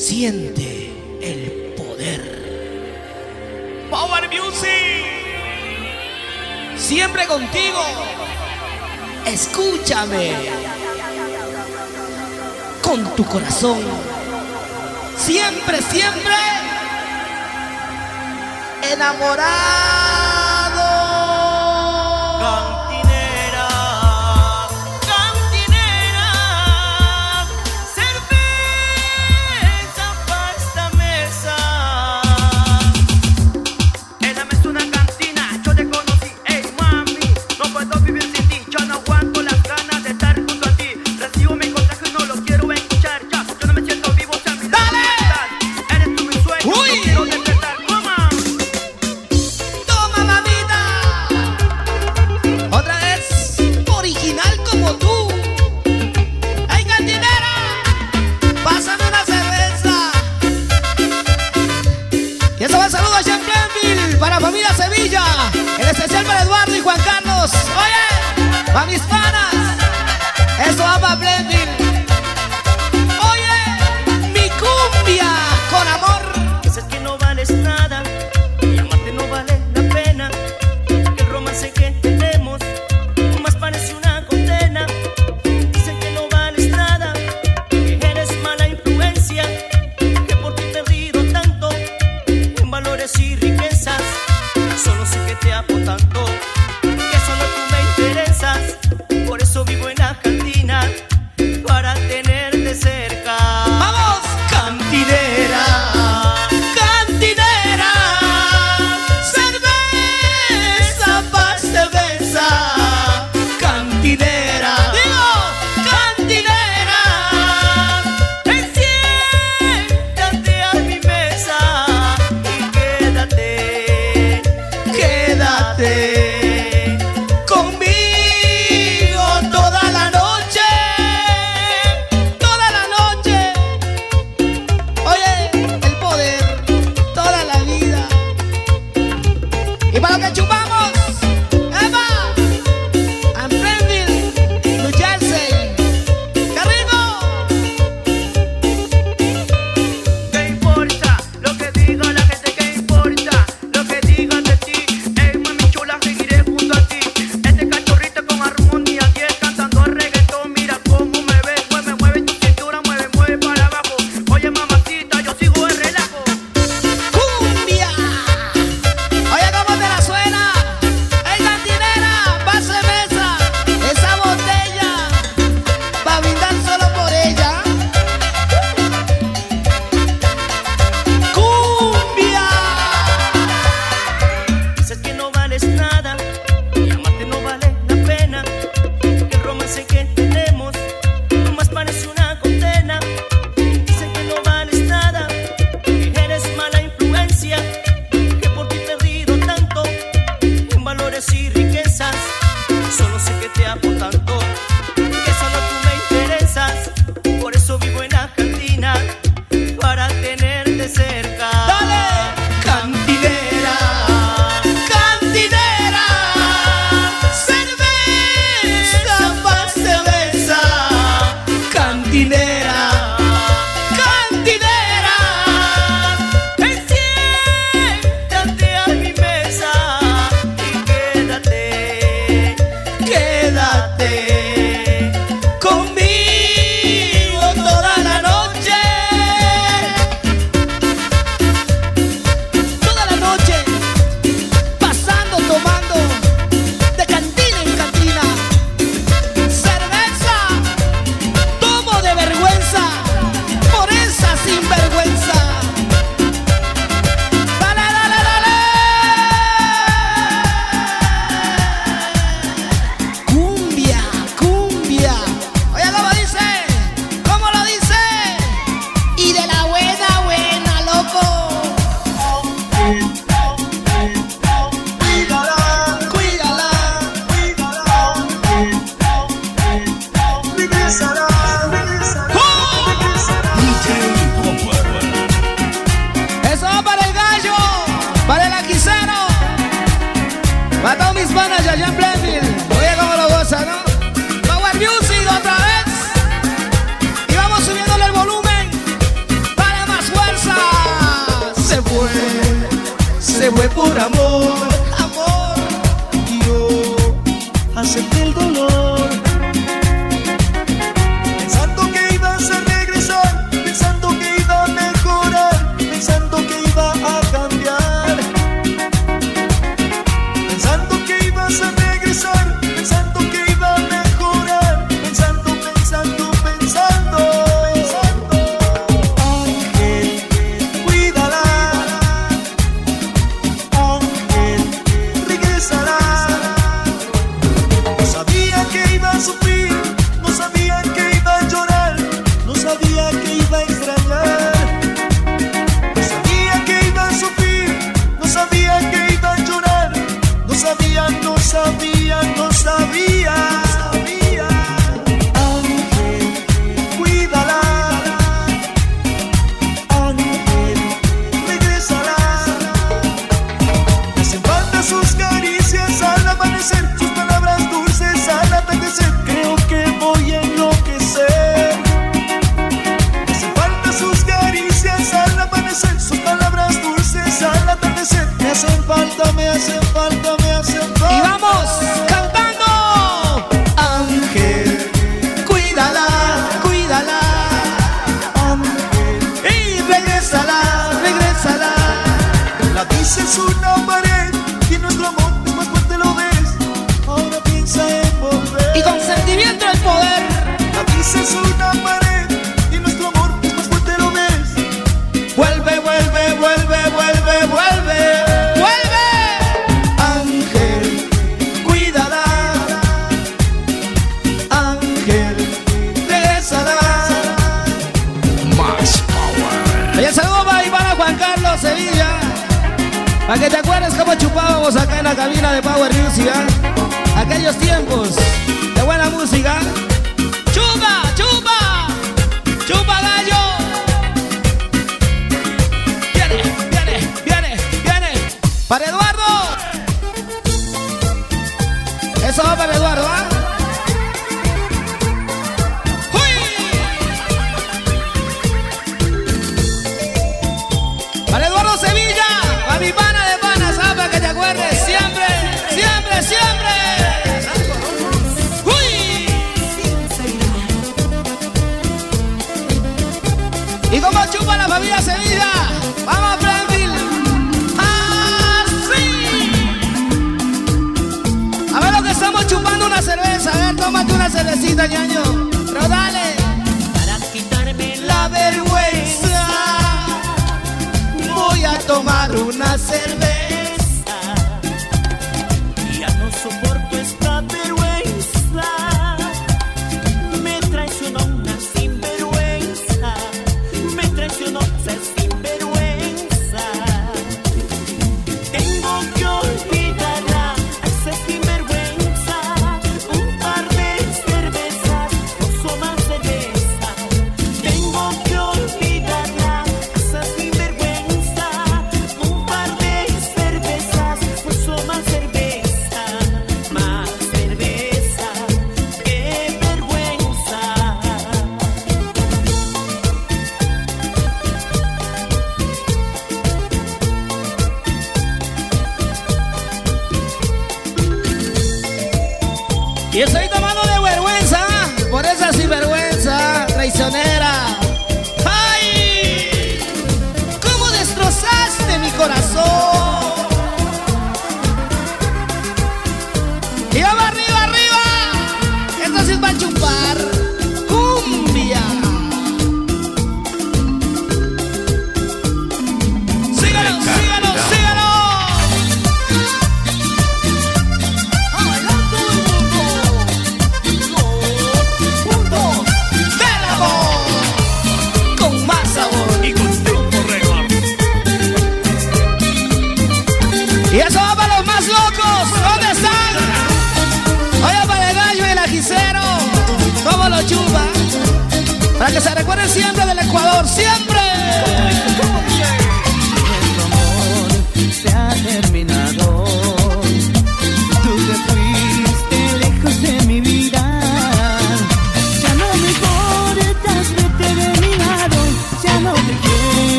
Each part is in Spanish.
Siente el poder. Power Music. Siempre contigo. Escúchame. Con tu corazón. Siempre, siempre. Enamorado. Sevilla. Para que te acuerdes cómo chupábamos acá en la cabina de Power Music. ¿ah? Aquellos tiempos de buena música. ¡Chupa, chupa! ¡Chupa gallo! Viene, viene, viene, viene. Para Eduardo. Eso va para Eduardo, ¿ah? gusta, ñaño? Para quitarme la vergüenza, voy a tomar una cerveza.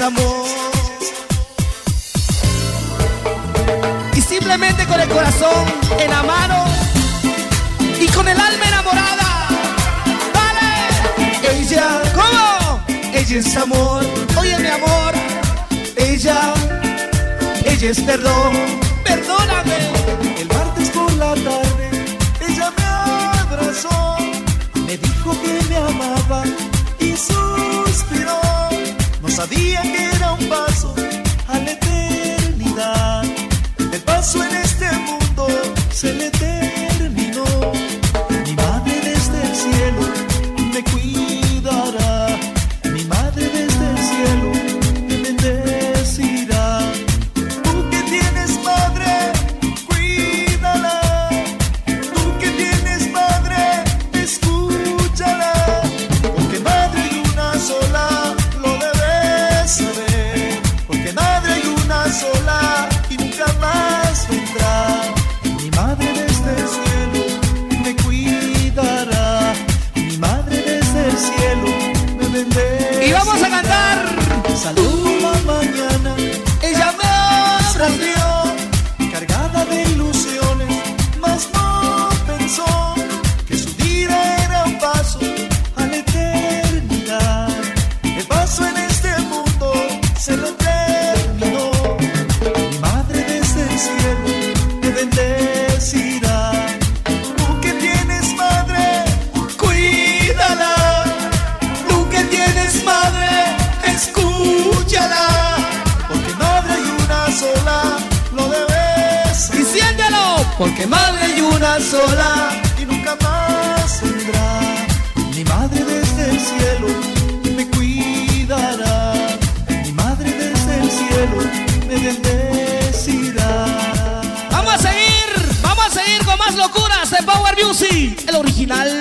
amor. Y simplemente con el corazón en la mano y con el alma enamorada. ¡Dale! Ella, ¿cómo? Ella es amor, oye mi amor. Ella, ella es perdón, perdóname. El martes por la tarde, ella me abrazó, me dijo que me amaba sabía que era un paso a la eternidad. El paso en este mundo se le terminó. lua. sola y nunca más vendrá. Mi madre desde el cielo me cuidará. Mi madre desde el cielo me bendecirá. Vamos a seguir, vamos a seguir con más locuras de Power Music, el original.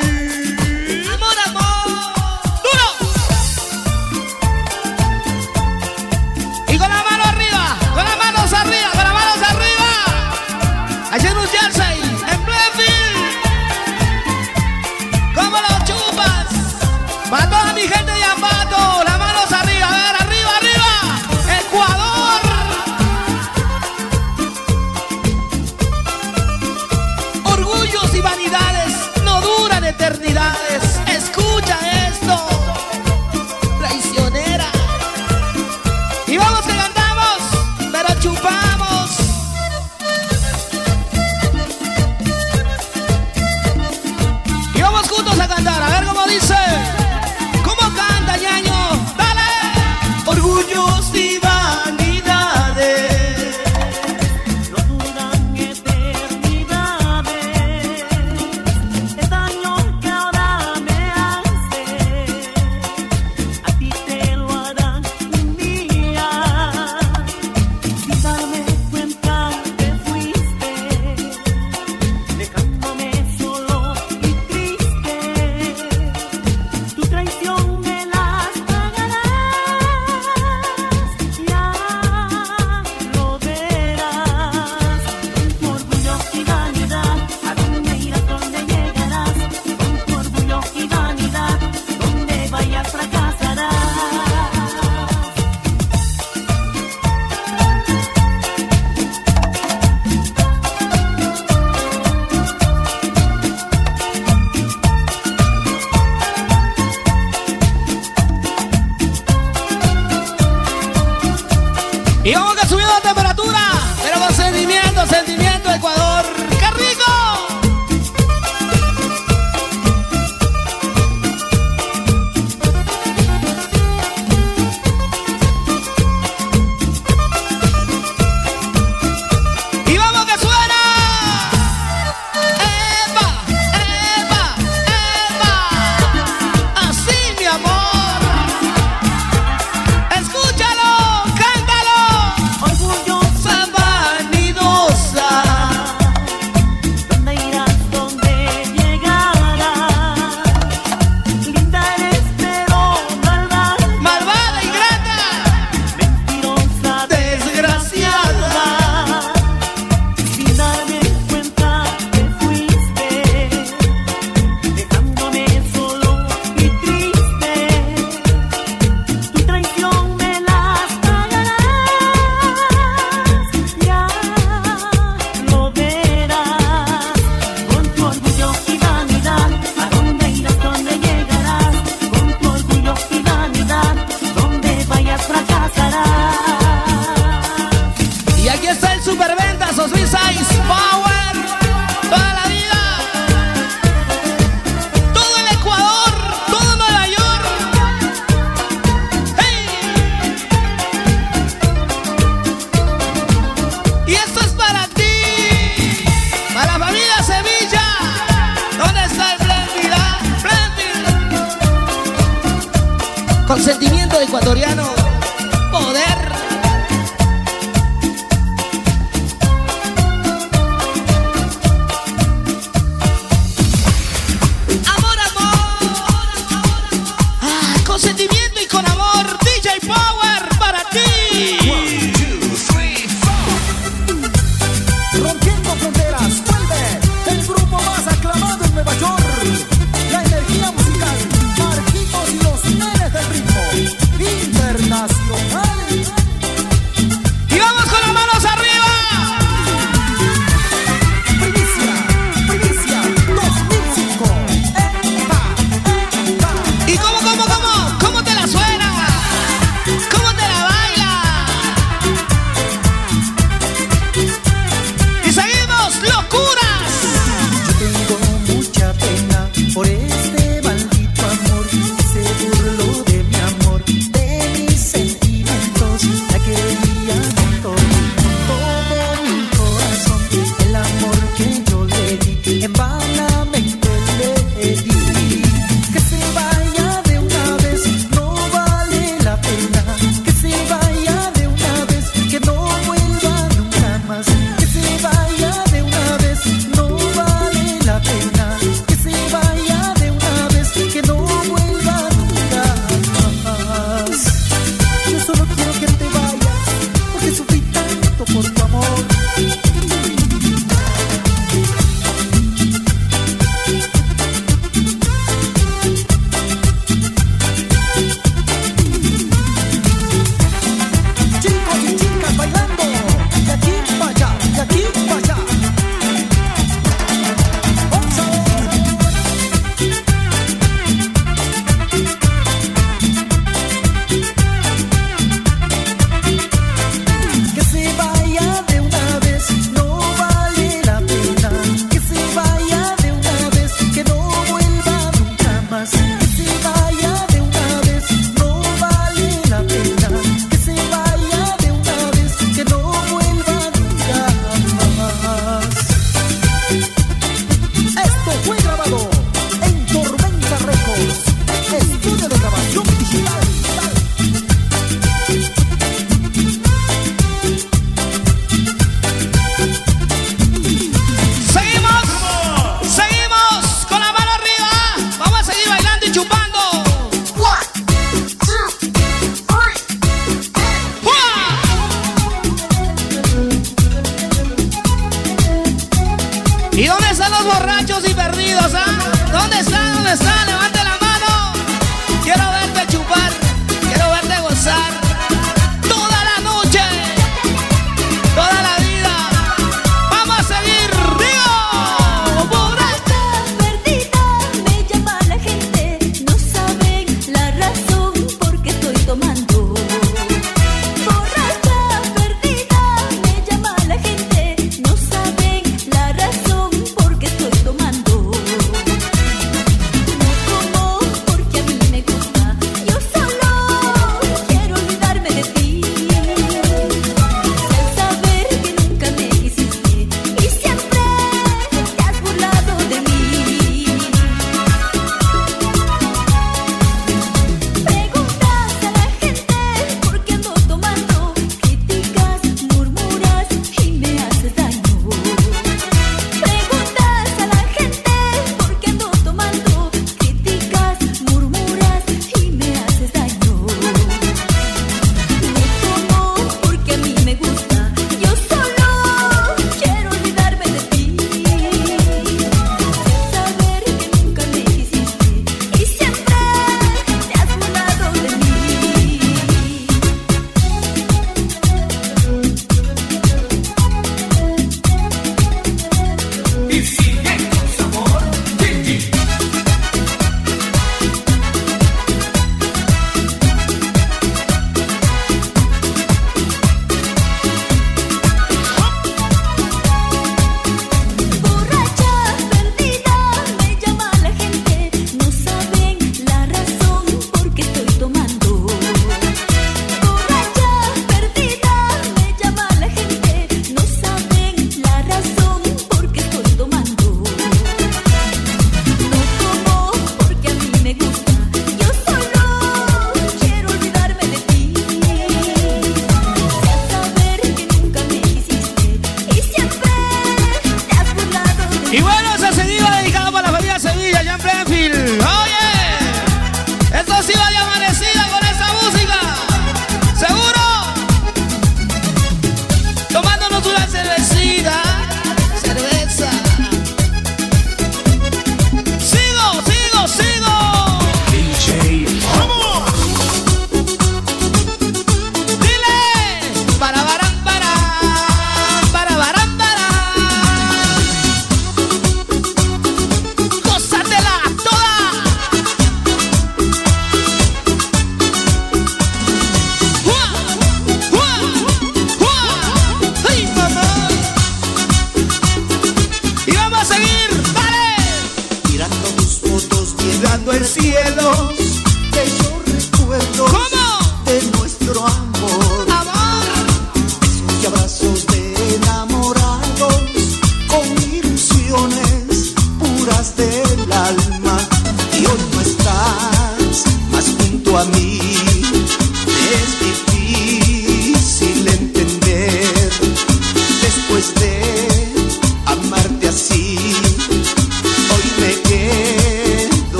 Para toda mi gente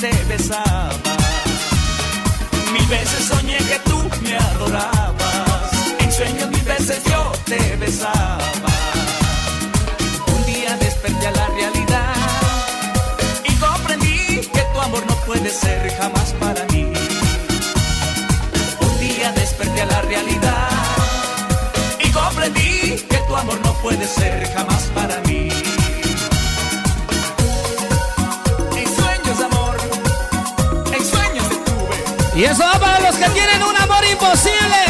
te besaba. Mil veces soñé que tú me adorabas. En sueños mil veces yo te besaba. Un día desperté a la realidad y comprendí que tu amor no puede ser jamás para mí. Un día desperté a la realidad y comprendí que tu amor no puede ser jamás para mí. Y eso va para los que tienen un amor imposible.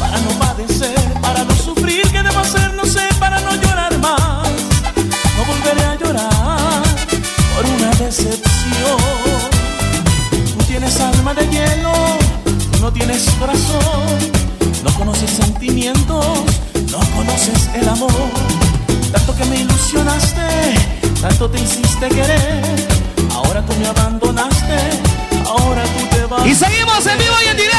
Para no padecer, para no sufrir, ¿qué debo hacer? No sé, para no llorar más. No volveré a llorar por una decepción. Tú tienes alma de hielo, tú no tienes corazón, no conoces sentimientos, no conoces el amor. Tanto que me ilusionaste, tanto te hiciste querer. Ahora tú me abandonaste, ahora tú te vas. Y seguimos en vivo y en directo.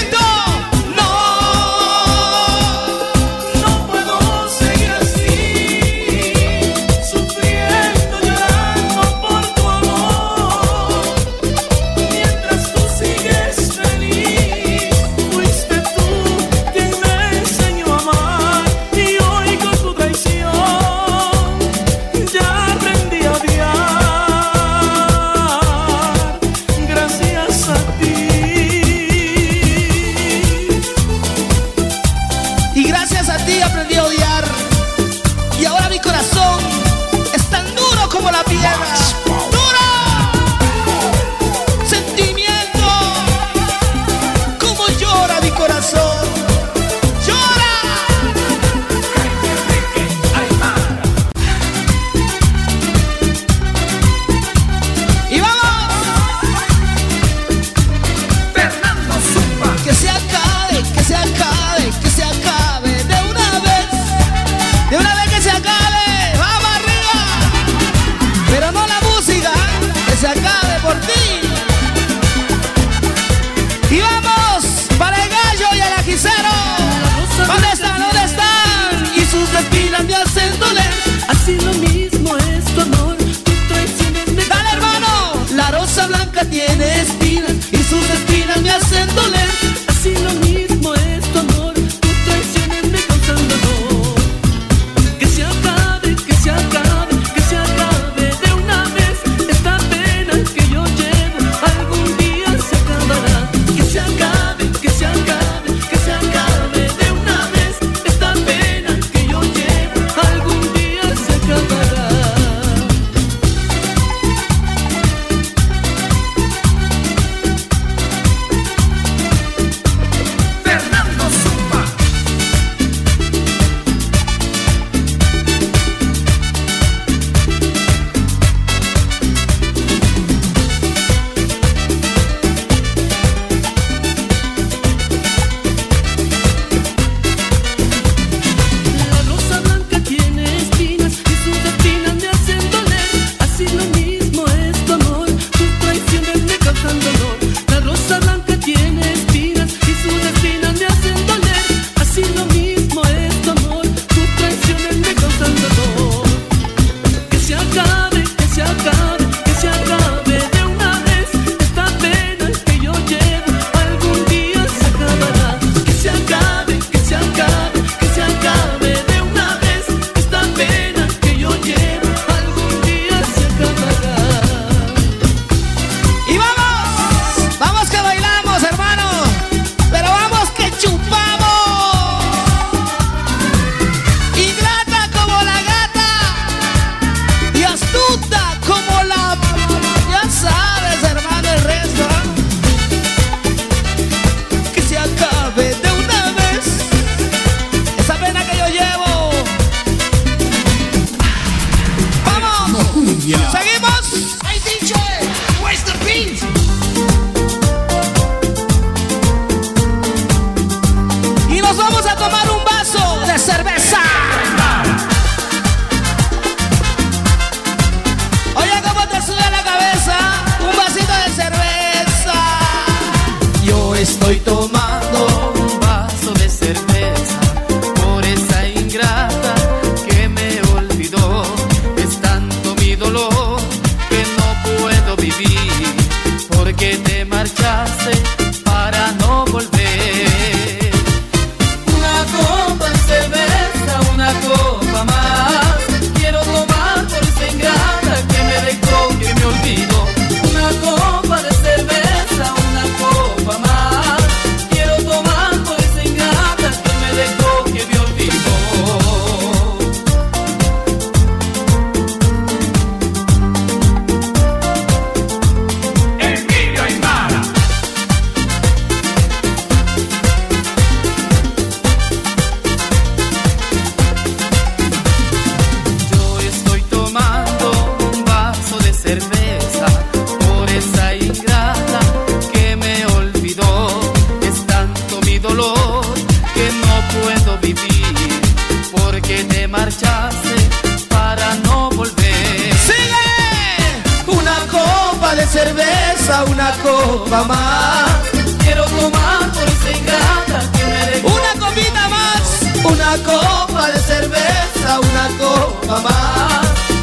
Cerveza, una copa más. Quiero tomar por ingrata que me. Una copita más. Una copa de cerveza, una copa más.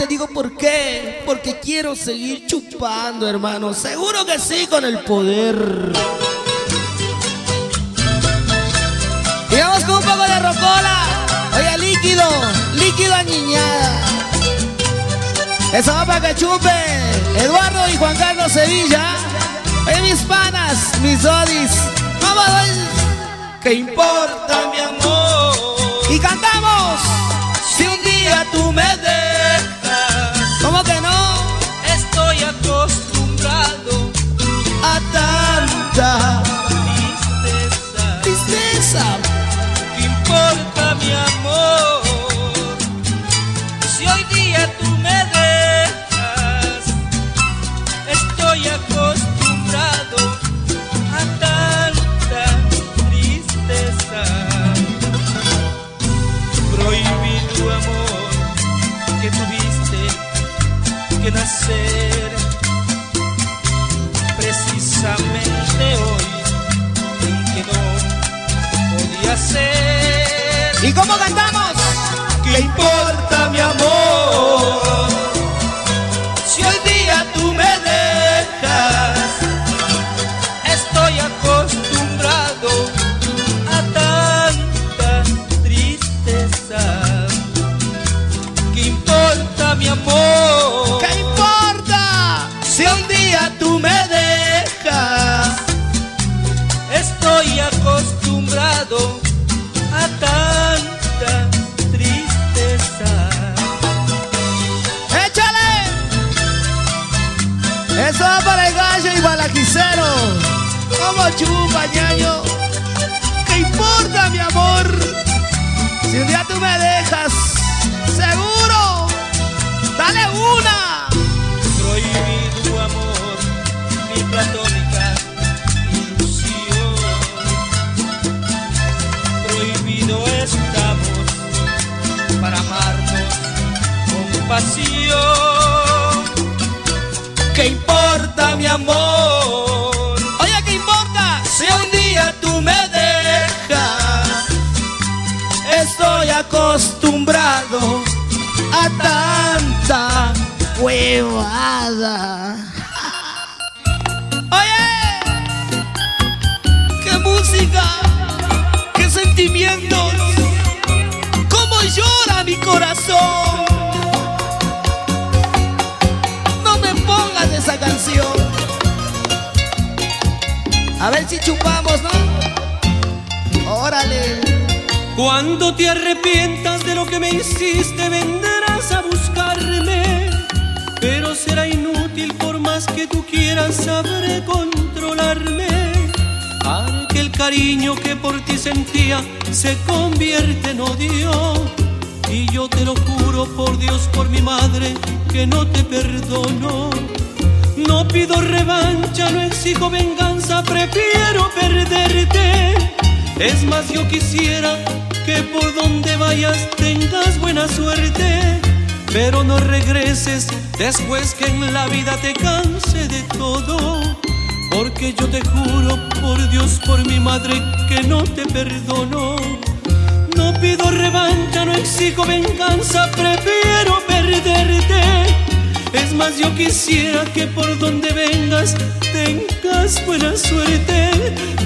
Te digo por qué. Porque quiero seguir chupando, hermano. Seguro que sí, con el poder. Y vamos con un poco de rocola. Oye, líquido, líquido aniñada. Eso va para que chupe. Eduardo y Juan Carlos Sevilla. Oye, mis panas, mis odis. Vamos, ¿Qué importa, mi amor? Y cantamos. Si un día tú me. Nacer precisamente hoy en que no podía ser. ¿Y cómo cantamos? ¿Qué importa mi amor? Chupa, ñaño? ¿Qué importa, mi amor? Si un día tú me dejas, seguro. Dale una. Prohibido amor, mi platónica ilusión. Prohibido estamos para amarnos con pasión. ¿Qué importa mi amor? A tanta huevada. Oye, qué música, qué sentimientos, cómo llora mi corazón. No me pongas esa canción. A ver si chupamos, ¿no? Órale. Cuando te arrepientas de lo que me hiciste, vendrás a buscarme. Pero será inútil por más que tú quieras, sabré controlarme. Haré que el cariño que por ti sentía se convierte en odio. Y yo te lo juro por Dios, por mi madre, que no te perdono. No pido revancha, no exijo venganza, prefiero perderte. Es más, yo quisiera que por donde vayas tengas buena suerte, pero no regreses después que en la vida te canse de todo. Porque yo te juro por Dios, por mi madre, que no te perdono. No pido revancha, no exijo venganza, prefiero perderte. Es más, yo quisiera que por donde vengas tengas buena suerte,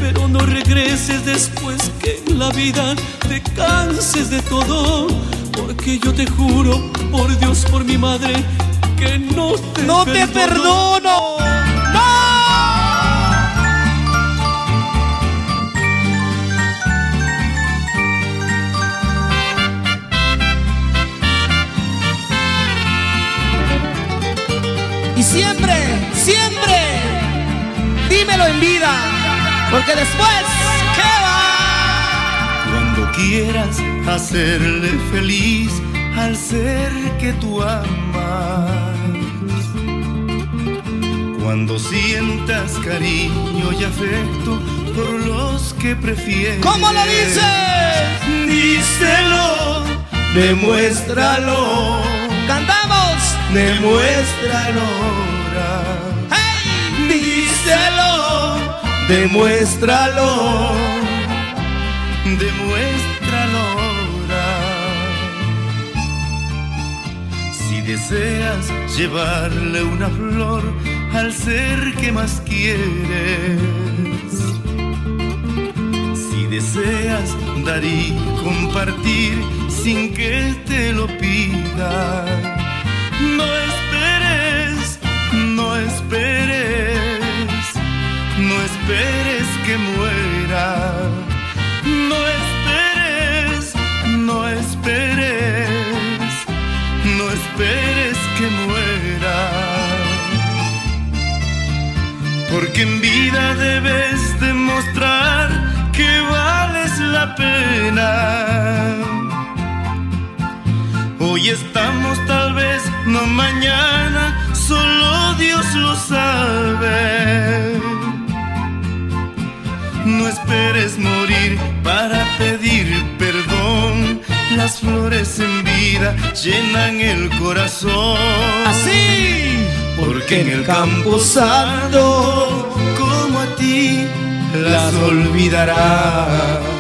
pero no regreses después que en la vida te canses de todo. Porque yo te juro, por Dios, por mi madre, que no te No te perdono. Siempre, siempre, dímelo en vida, porque después, ¿qué va? Cuando quieras hacerle feliz al ser que tú amas. Cuando sientas cariño y afecto por los que prefieres. ¿Cómo lo dices? Díselo, demuéstralo, ¡Cantamos! demuéstralo. ahora. ¡Hey! Díselo, demuéstralo, demuéstralo ahora. Si deseas llevarle una flor al ser que más quieres, si deseas dar y compartir sin que te no mañana, solo Dios lo sabe. No esperes morir para pedir perdón. Las flores en vida llenan el corazón. Así. Porque en el campo santo, como a ti, las olvidará.